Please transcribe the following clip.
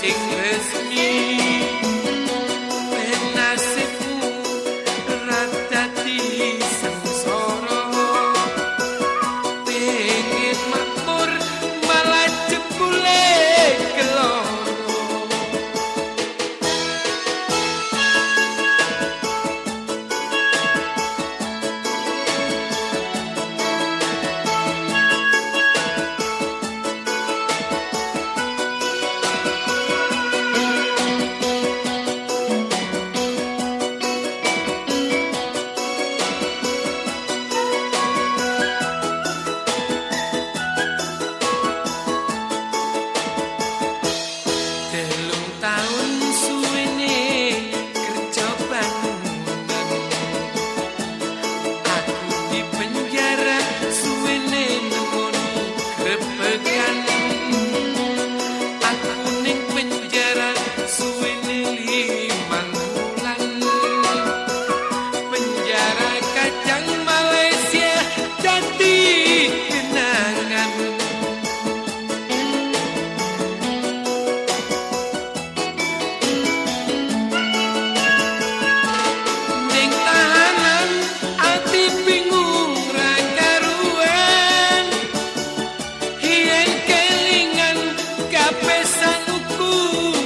secrets no cu.